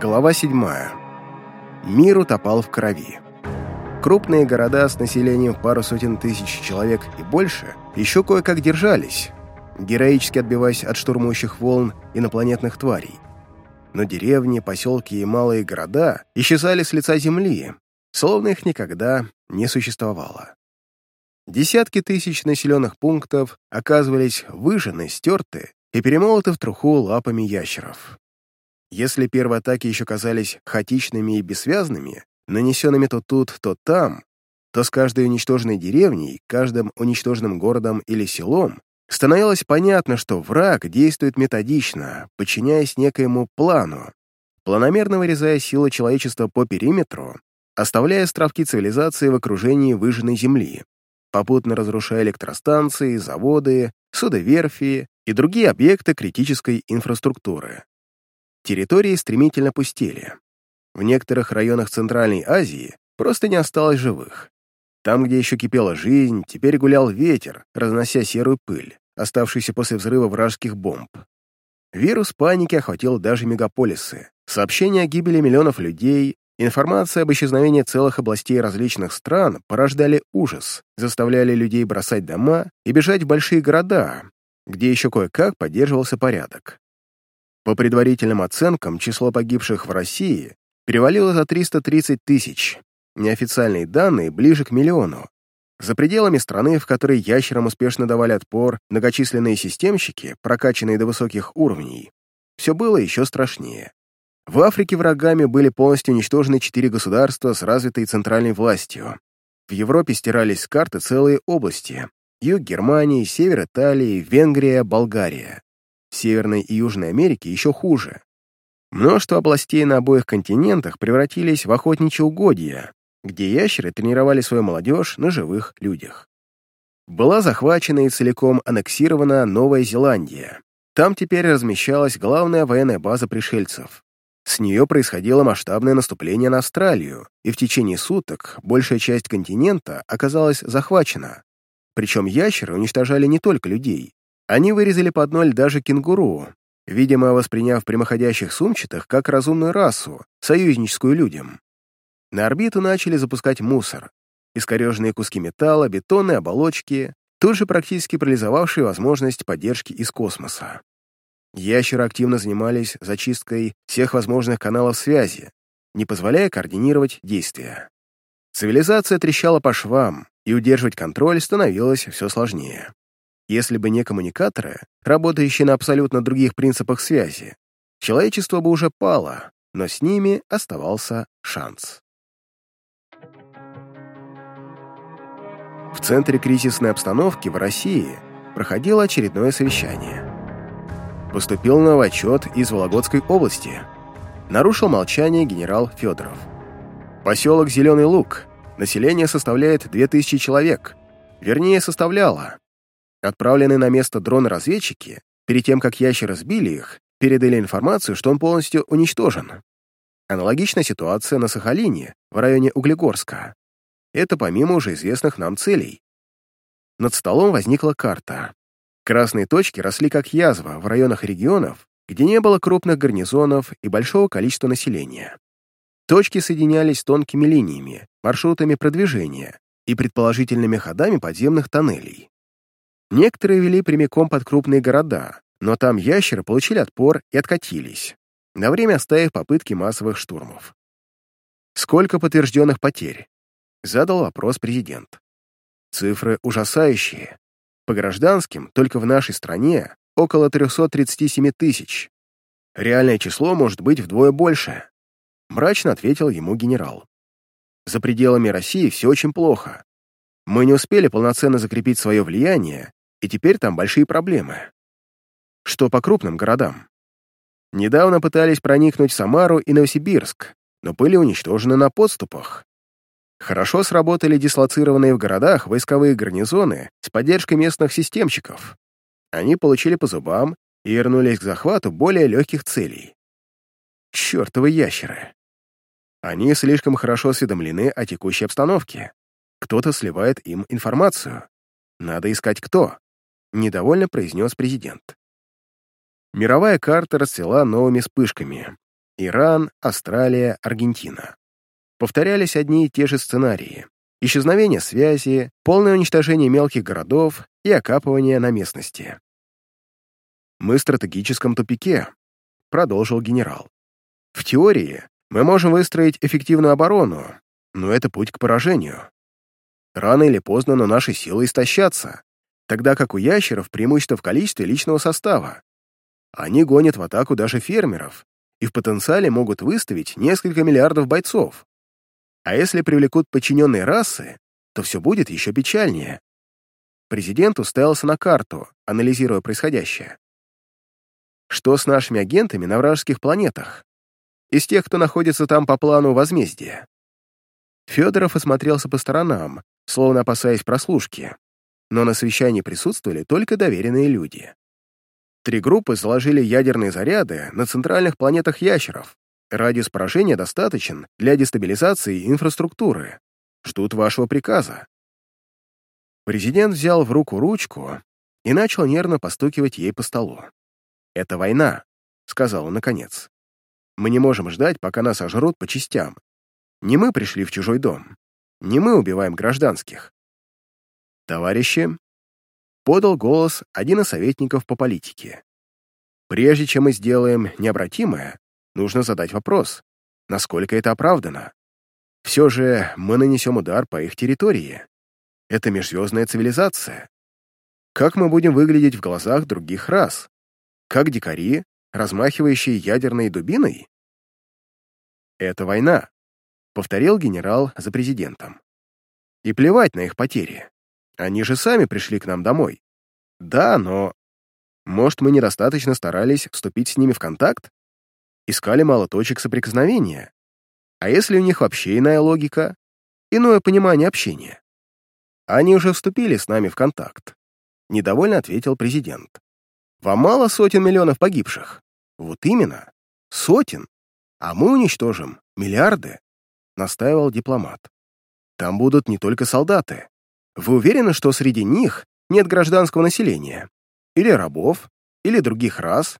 Глава 7. Мир утопал в крови. Крупные города с населением пару сотен тысяч человек и больше еще кое-как держались, героически отбиваясь от штурмующих волн инопланетных тварей. Но деревни, поселки и малые города исчезали с лица земли, словно их никогда не существовало. Десятки тысяч населенных пунктов оказывались выжжены, стерты и перемолоты в труху лапами ящеров. Если первые атаки еще казались хаотичными и бессвязными, нанесенными то тут, то там, то с каждой уничтоженной деревней, каждым уничтоженным городом или селом становилось понятно, что враг действует методично, подчиняясь некоему плану, планомерно вырезая силы человечества по периметру, оставляя островки цивилизации в окружении выжженной земли, попутно разрушая электростанции, заводы, судоверфи и другие объекты критической инфраструктуры. Территории стремительно пустели. В некоторых районах Центральной Азии просто не осталось живых. Там, где еще кипела жизнь, теперь гулял ветер, разнося серую пыль, оставшуюся после взрыва вражеских бомб. Вирус паники охватил даже мегаполисы. Сообщения о гибели миллионов людей, информация об исчезновении целых областей различных стран порождали ужас, заставляли людей бросать дома и бежать в большие города, где еще кое-как поддерживался порядок. По предварительным оценкам, число погибших в России перевалило за 330 тысяч, неофициальные данные ближе к миллиону. За пределами страны, в которой ящерам успешно давали отпор многочисленные системщики, прокачанные до высоких уровней, все было еще страшнее. В Африке врагами были полностью уничтожены четыре государства с развитой центральной властью. В Европе стирались с карты целые области. Юг Германии, север Италии, Венгрия, Болгария. Северной и Южной Америке еще хуже. Множество областей на обоих континентах превратились в охотничьи угодья, где ящеры тренировали свою молодежь на живых людях. Была захвачена и целиком аннексирована Новая Зеландия. Там теперь размещалась главная военная база пришельцев. С нее происходило масштабное наступление на Австралию, и в течение суток большая часть континента оказалась захвачена. Причем ящеры уничтожали не только людей, они вырезали под ноль даже кенгуру, видимо, восприняв прямоходящих сумчатых как разумную расу, союзническую людям. На орбиту начали запускать мусор, искореженные куски металла, бетонные оболочки, тут же практически парализовавшие возможность поддержки из космоса. Ящеры активно занимались зачисткой всех возможных каналов связи, не позволяя координировать действия. Цивилизация трещала по швам, и удерживать контроль становилось все сложнее. Если бы не коммуникаторы, работающие на абсолютно других принципах связи, человечество бы уже пало, но с ними оставался шанс. В центре кризисной обстановки в России проходило очередное совещание. Поступил новый отчет из Вологодской области. Нарушил молчание генерал Федоров. Поселок Зеленый Луг. Население составляет 2000 человек. Вернее, составляло. Отправленные на место дрон-разведчики, перед тем, как ящеры сбили их, передали информацию, что он полностью уничтожен. Аналогичная ситуация на Сахалине, в районе Углегорска. Это помимо уже известных нам целей. Над столом возникла карта. Красные точки росли как язва в районах регионов, где не было крупных гарнизонов и большого количества населения. Точки соединялись тонкими линиями, маршрутами продвижения и предположительными ходами подземных тоннелей. Некоторые вели прямиком под крупные города, но там ящеры получили отпор и откатились, на время оставив попытки массовых штурмов. «Сколько подтвержденных потерь?» — задал вопрос президент. «Цифры ужасающие. По гражданским, только в нашей стране, около 337 тысяч. Реальное число может быть вдвое больше», — мрачно ответил ему генерал. «За пределами России все очень плохо. Мы не успели полноценно закрепить свое влияние и теперь там большие проблемы. Что по крупным городам? Недавно пытались проникнуть в Самару и Новосибирск, но были уничтожены на подступах. Хорошо сработали дислоцированные в городах войсковые гарнизоны с поддержкой местных системщиков. Они получили по зубам и вернулись к захвату более легких целей. Чёртовы ящеры. Они слишком хорошо осведомлены о текущей обстановке. Кто-то сливает им информацию. Надо искать кто. — недовольно произнес президент. Мировая карта расцвела новыми вспышками. Иран, Австралия, Аргентина. Повторялись одни и те же сценарии. Исчезновение связи, полное уничтожение мелких городов и окапывание на местности. «Мы в стратегическом тупике», — продолжил генерал. «В теории мы можем выстроить эффективную оборону, но это путь к поражению. Рано или поздно, но наши силы истощатся, тогда как у ящеров преимущество в количестве личного состава. Они гонят в атаку даже фермеров и в потенциале могут выставить несколько миллиардов бойцов. А если привлекут подчиненные расы, то все будет еще печальнее. Президент уставился на карту, анализируя происходящее. Что с нашими агентами на вражеских планетах? Из тех, кто находится там по плану возмездия. Федоров осмотрелся по сторонам, словно опасаясь прослушки, но на совещании присутствовали только доверенные люди. Три группы заложили ядерные заряды на центральных планетах ящеров. Радиус поражения достаточен для дестабилизации инфраструктуры. Ждут вашего приказа. Президент взял в руку ручку и начал нервно постукивать ей по столу. «Это война», — сказал он наконец. «Мы не можем ждать, пока нас ожрут по частям. Не мы пришли в чужой дом. Не мы убиваем гражданских. Товарищи, подал голос один из советников по политике. Прежде чем мы сделаем необратимое, нужно задать вопрос, насколько это оправдано. Все же мы нанесем удар по их территории. Это межзвездная цивилизация. Как мы будем выглядеть в глазах других рас? Как дикари, размахивающие ядерной дубиной? Это война повторил генерал за президентом. И плевать на их потери. Они же сами пришли к нам домой. Да, но... Может, мы недостаточно старались вступить с ними в контакт? Искали мало точек соприкосновения? А если у них вообще иная логика? Иное понимание общения? Они уже вступили с нами в контакт. Недовольно ответил президент. Вам мало сотен миллионов погибших? Вот именно. Сотен. А мы уничтожим миллиарды настаивал дипломат. «Там будут не только солдаты. Вы уверены, что среди них нет гражданского населения? Или рабов? Или других рас?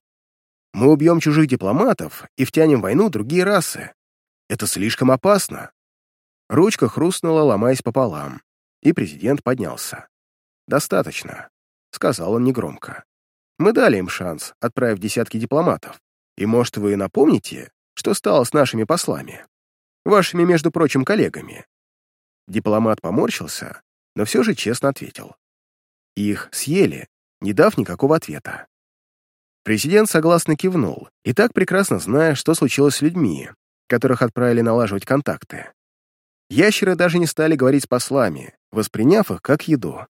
Мы убьем чужих дипломатов и втянем в войну другие расы. Это слишком опасно». Ручка хрустнула, ломаясь пополам, и президент поднялся. «Достаточно», — сказал он негромко. «Мы дали им шанс, отправив десятки дипломатов. И, может, вы напомните, что стало с нашими послами?» Вашими, между прочим, коллегами». Дипломат поморщился, но все же честно ответил. Их съели, не дав никакого ответа. Президент согласно кивнул, и так прекрасно зная, что случилось с людьми, которых отправили налаживать контакты. Ящеры даже не стали говорить с послами, восприняв их как еду.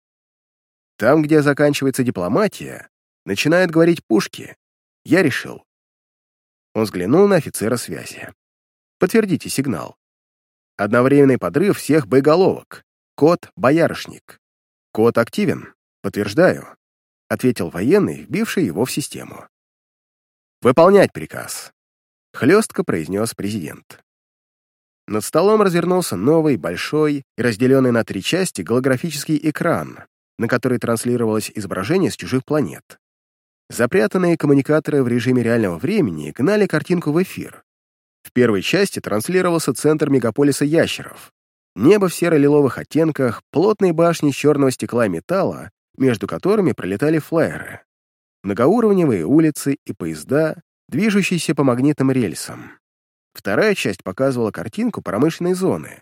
Там, где заканчивается дипломатия, начинают говорить пушки. Я решил. Он взглянул на офицера связи. Подтвердите сигнал. Одновременный подрыв всех боеголовок. Код «Боярышник». Код активен. Подтверждаю. Ответил военный, вбивший его в систему. «Выполнять приказ», — хлестко произнес президент. Над столом развернулся новый, большой и разделенный на три части голографический экран, на который транслировалось изображение с чужих планет. Запрятанные коммуникаторы в режиме реального времени гнали картинку в эфир, в первой части транслировался центр мегаполиса ящеров. Небо в серо-лиловых оттенках, плотные башни черного стекла и металла, между которыми пролетали флайеры. Многоуровневые улицы и поезда, движущиеся по магнитным рельсам. Вторая часть показывала картинку промышленной зоны.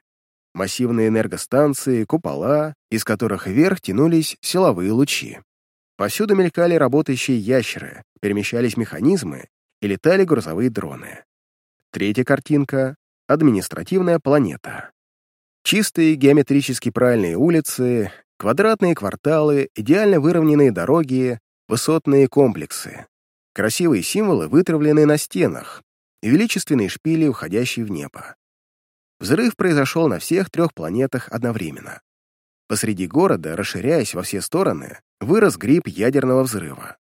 Массивные энергостанции, купола, из которых вверх тянулись силовые лучи. Повсюду мелькали работающие ящеры, перемещались механизмы и летали грузовые дроны. Третья картинка — административная планета. Чистые геометрически правильные улицы, квадратные кварталы, идеально выровненные дороги, высотные комплексы. Красивые символы вытравлены на стенах и величественные шпили, уходящие в небо. Взрыв произошел на всех трех планетах одновременно. Посреди города, расширяясь во все стороны, вырос гриб ядерного взрыва.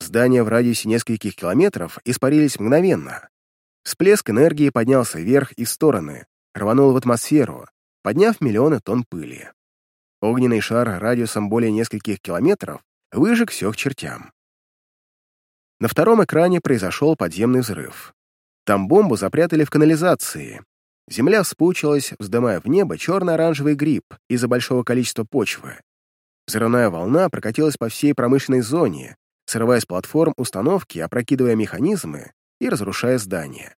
Здания в радиусе нескольких километров испарились мгновенно, Всплеск энергии поднялся вверх и в стороны, рванул в атмосферу, подняв миллионы тонн пыли. Огненный шар радиусом более нескольких километров выжег все к чертям. На втором экране произошел подземный взрыв. Там бомбу запрятали в канализации. Земля вспучилась, вздымая в небо черно-оранжевый гриб из-за большого количества почвы. Взрывная волна прокатилась по всей промышленной зоне, срывая с платформ установки, опрокидывая механизмы и разрушая здания.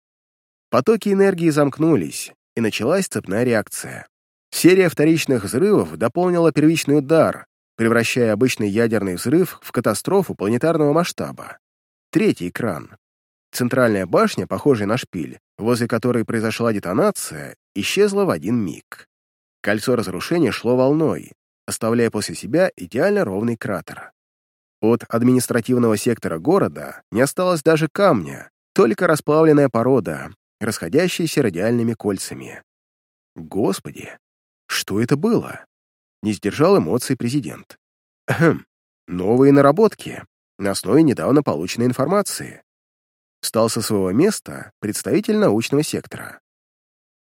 Потоки энергии замкнулись, и началась цепная реакция. Серия вторичных взрывов дополнила первичный удар, превращая обычный ядерный взрыв в катастрофу планетарного масштаба. Третий экран. Центральная башня, похожая на шпиль, возле которой произошла детонация, исчезла в один миг. Кольцо разрушения шло волной, оставляя после себя идеально ровный кратер. От административного сектора города не осталось даже камня, только расплавленная порода, расходящаяся радиальными кольцами. Господи, что это было? Не сдержал эмоций президент. Хм, новые наработки на основе недавно полученной информации. Встал со своего места представитель научного сектора.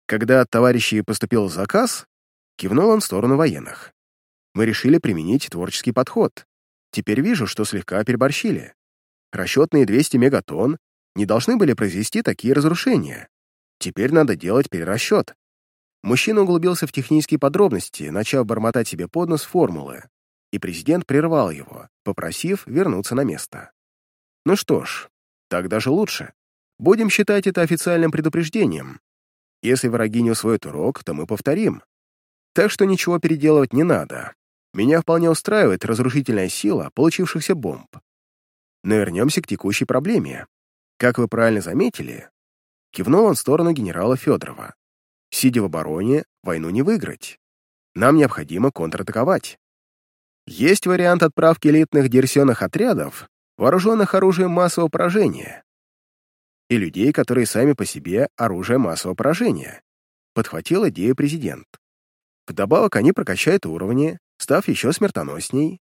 Когда от товарищей поступил заказ, кивнул он в сторону военных. Мы решили применить творческий подход. Теперь вижу, что слегка переборщили. Расчетные 200 мегатонн не должны были произвести такие разрушения. Теперь надо делать перерасчет. Мужчина углубился в технические подробности, начав бормотать себе под нос формулы, и президент прервал его, попросив вернуться на место. Ну что ж, так даже лучше. Будем считать это официальным предупреждением. Если враги не усвоят урок, то мы повторим. Так что ничего переделывать не надо. Меня вполне устраивает разрушительная сила получившихся бомб. Но вернемся к текущей проблеме. Как вы правильно заметили, кивнул он в сторону генерала Федорова. Сидя в обороне, войну не выиграть. Нам необходимо контратаковать. Есть вариант отправки элитных диверсионных отрядов, вооруженных оружием массового поражения, и людей, которые сами по себе оружие массового поражения, подхватил идею президент. Вдобавок они прокачают уровни, став еще смертоносней.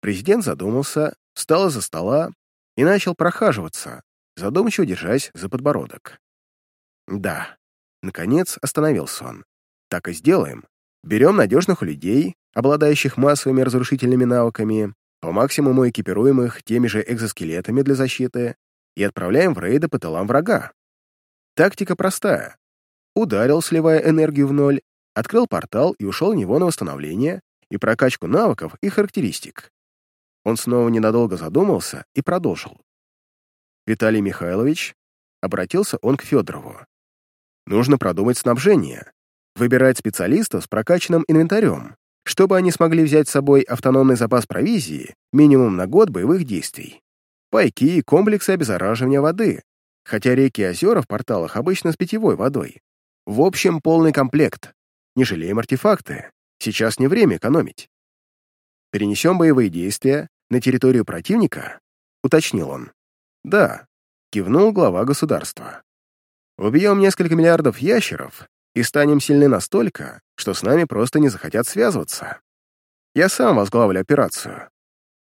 Президент задумался, встал из-за стола и начал прохаживаться, задумчиво держась за подбородок. Да, наконец остановился он. Так и сделаем. Берем надежных людей, обладающих массовыми разрушительными навыками, по максимуму экипируем их теми же экзоскелетами для защиты и отправляем в рейды по тылам врага. Тактика простая. Ударил, сливая энергию в ноль, открыл портал и ушел в него на восстановление и прокачку навыков и характеристик. Он снова ненадолго задумался и продолжил. Виталий Михайлович, обратился он к Федорову. Нужно продумать снабжение, выбирать специалистов с прокачанным инвентарем, чтобы они смогли взять с собой автономный запас провизии минимум на год боевых действий. Пайки и комплексы обеззараживания воды, хотя реки и озера в порталах обычно с питьевой водой. В общем, полный комплект. Не жалеем артефакты. Сейчас не время экономить. Перенесем боевые действия на территорию противника, уточнил он. Да, кивнул глава государства. Убьем несколько миллиардов ящеров и станем сильны настолько, что с нами просто не захотят связываться. Я сам возглавлю операцию.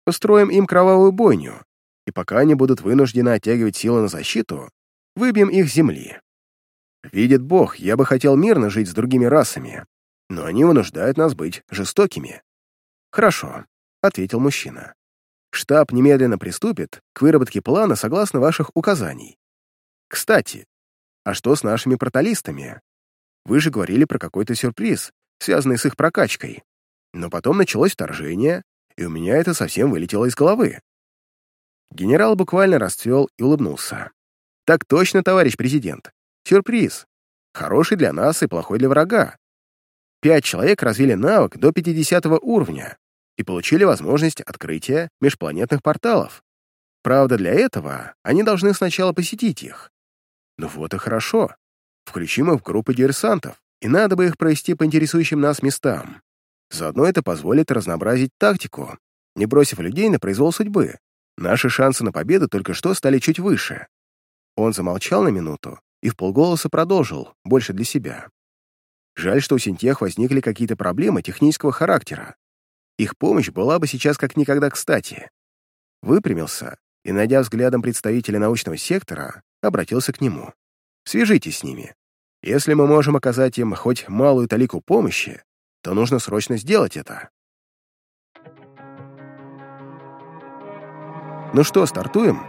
Устроим им кровавую бойню, и пока они будут вынуждены оттягивать силы на защиту, выбьем их с земли. Видит Бог, я бы хотел мирно жить с другими расами, но они вынуждают нас быть жестокими. Хорошо, — ответил мужчина. Штаб немедленно приступит к выработке плана согласно ваших указаний. Кстати, а что с нашими проталистами? Вы же говорили про какой-то сюрприз, связанный с их прокачкой. Но потом началось вторжение, и у меня это совсем вылетело из головы. Генерал буквально расцвел и улыбнулся. «Так точно, товарищ президент. Сюрприз. Хороший для нас и плохой для врага. Пять человек развили навык до 50 уровня и получили возможность открытия межпланетных порталов. Правда, для этого они должны сначала посетить их. Ну вот и хорошо. Включим их в группы диверсантов, и надо бы их провести по интересующим нас местам. Заодно это позволит разнообразить тактику, не бросив людей на произвол судьбы. Наши шансы на победу только что стали чуть выше. Он замолчал на минуту и в полголоса продолжил, больше для себя. Жаль, что у Синтех возникли какие-то проблемы технического характера. Их помощь была бы сейчас как никогда кстати. Выпрямился и, найдя взглядом представителя научного сектора, обратился к нему. «Свяжитесь с ними. Если мы можем оказать им хоть малую талику помощи, то нужно срочно сделать это. Ну что, стартуем?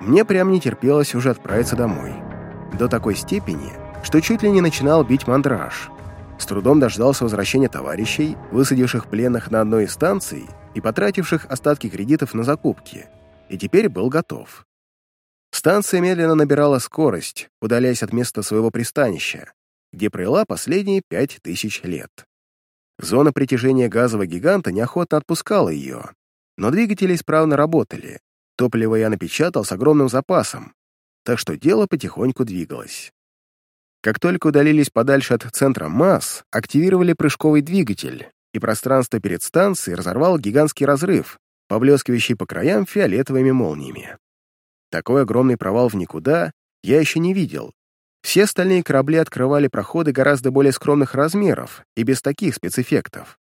Мне прям не терпелось уже отправиться домой. До такой степени, что чуть ли не начинал бить мандраж. С трудом дождался возвращения товарищей, высадивших пленных на одной из станций и потративших остатки кредитов на закупки, и теперь был готов. Станция медленно набирала скорость, удаляясь от места своего пристанища, где провела последние пять тысяч лет. Зона притяжения газового гиганта неохотно отпускала ее, но двигатели исправно работали, топливо я напечатал с огромным запасом, так что дело потихоньку двигалось. Как только удалились подальше от центра масс, активировали прыжковый двигатель, и пространство перед станцией разорвал гигантский разрыв, поблескивающий по краям фиолетовыми молниями. Такой огромный провал в никуда я еще не видел. Все остальные корабли открывали проходы гораздо более скромных размеров и без таких спецэффектов.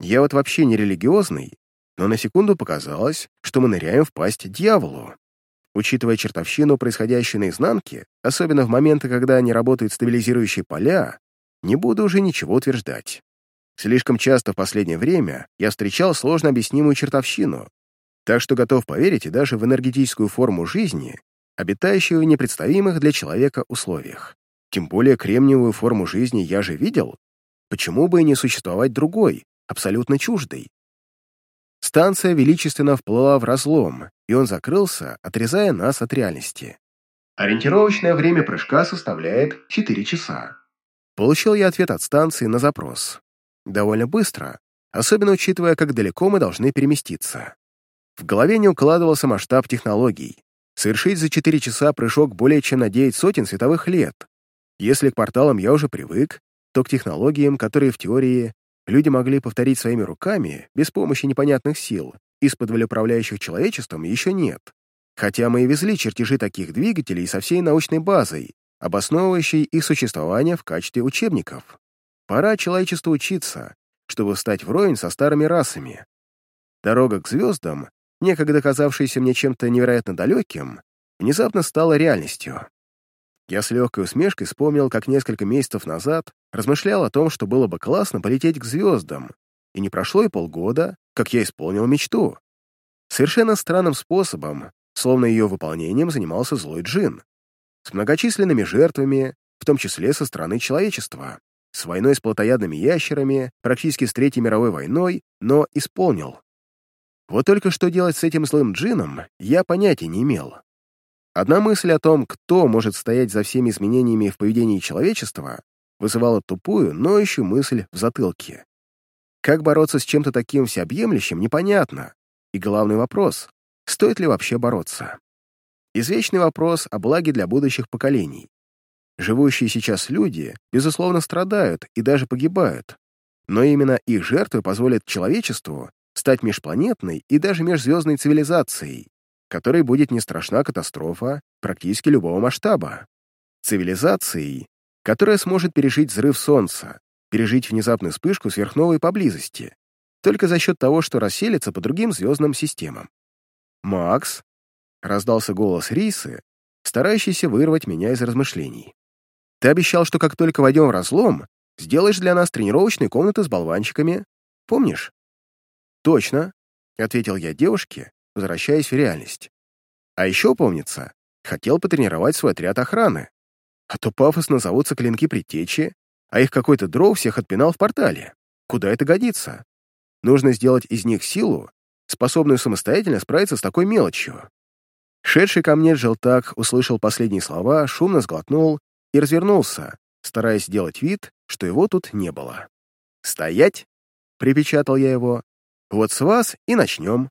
Я вот вообще не религиозный, но на секунду показалось, что мы ныряем в пасть дьяволу. Учитывая чертовщину, происходящую на изнанке, особенно в моменты, когда не работают стабилизирующие поля, не буду уже ничего утверждать. Слишком часто в последнее время я встречал сложно объяснимую чертовщину, так что готов поверить и даже в энергетическую форму жизни, обитающую в непредставимых для человека условиях. Тем более кремниевую форму жизни я же видел. Почему бы и не существовать другой, абсолютно чуждой? Станция величественно вплыла в разлом, и он закрылся, отрезая нас от реальности. Ориентировочное время прыжка составляет 4 часа. Получил я ответ от станции на запрос. Довольно быстро, особенно учитывая, как далеко мы должны переместиться. В голове не укладывался масштаб технологий. Совершить за 4 часа прыжок более чем на 9 сотен световых лет. Если к порталам я уже привык, то к технологиям, которые в теории люди могли повторить своими руками, без помощи непонятных сил, из-под управляющих человечеством, еще нет. Хотя мы и везли чертежи таких двигателей со всей научной базой, обосновывающей их существование в качестве учебников. Пора человечеству учиться, чтобы встать вровень со старыми расами. Дорога к звездам некогда казавшееся мне чем-то невероятно далеким, внезапно стало реальностью. Я с легкой усмешкой вспомнил, как несколько месяцев назад размышлял о том, что было бы классно полететь к звездам, и не прошло и полгода, как я исполнил мечту. Совершенно странным способом, словно ее выполнением занимался злой джин, с многочисленными жертвами, в том числе со стороны человечества, с войной с плотоядными ящерами, практически с Третьей мировой войной, но исполнил. Вот только что делать с этим злым джином, я понятия не имел. Одна мысль о том, кто может стоять за всеми изменениями в поведении человечества, вызывала тупую, ноющую мысль в затылке. Как бороться с чем-то таким всеобъемлющим, непонятно. И главный вопрос — стоит ли вообще бороться? Извечный вопрос о благе для будущих поколений. Живущие сейчас люди, безусловно, страдают и даже погибают, но именно их жертвы позволят человечеству стать межпланетной и даже межзвездной цивилизацией, которой будет не страшна катастрофа практически любого масштаба. Цивилизацией, которая сможет пережить взрыв Солнца, пережить внезапную вспышку сверхновой поблизости, только за счет того, что расселится по другим звездным системам. «Макс», — раздался голос Рисы, старающийся вырвать меня из размышлений. «Ты обещал, что как только войдем в разлом, сделаешь для нас тренировочные комнаты с болванчиками. Помнишь?» «Точно», — ответил я девушке, возвращаясь в реальность. «А еще, помнится, хотел потренировать свой отряд охраны. А то пафосно зовутся клинки предтечи, а их какой-то дров всех отпинал в портале. Куда это годится? Нужно сделать из них силу, способную самостоятельно справиться с такой мелочью». Шедший ко мне желтак услышал последние слова, шумно сглотнул и развернулся, стараясь сделать вид, что его тут не было. «Стоять!» — припечатал я его, вот с вас и начнем.